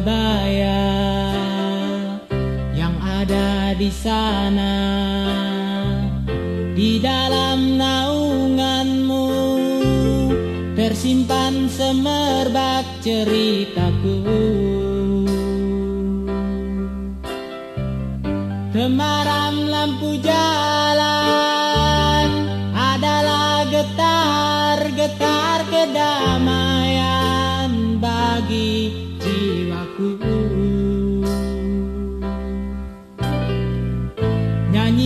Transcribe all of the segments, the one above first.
Surabaya yang ada di sana. Di dalam naunganmu tersimpan semerbak ceritaku. Temaram lampu jalan adalah getar-getar kedamaian.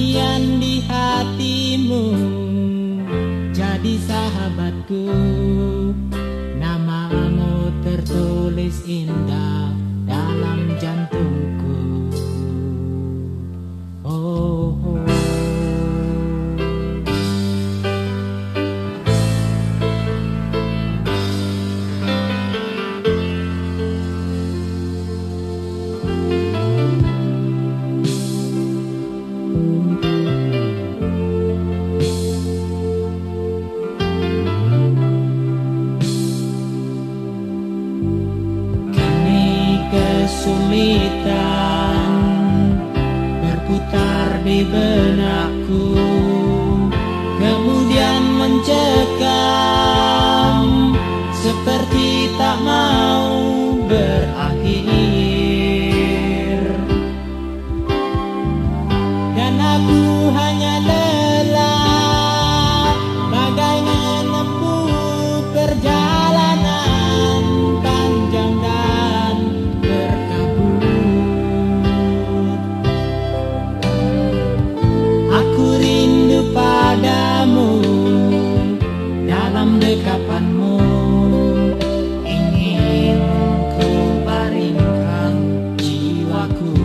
kalian di hatimu Jadi sahabatku. Namamu tertulis indah dalam jantungku. seperti tak mau. aku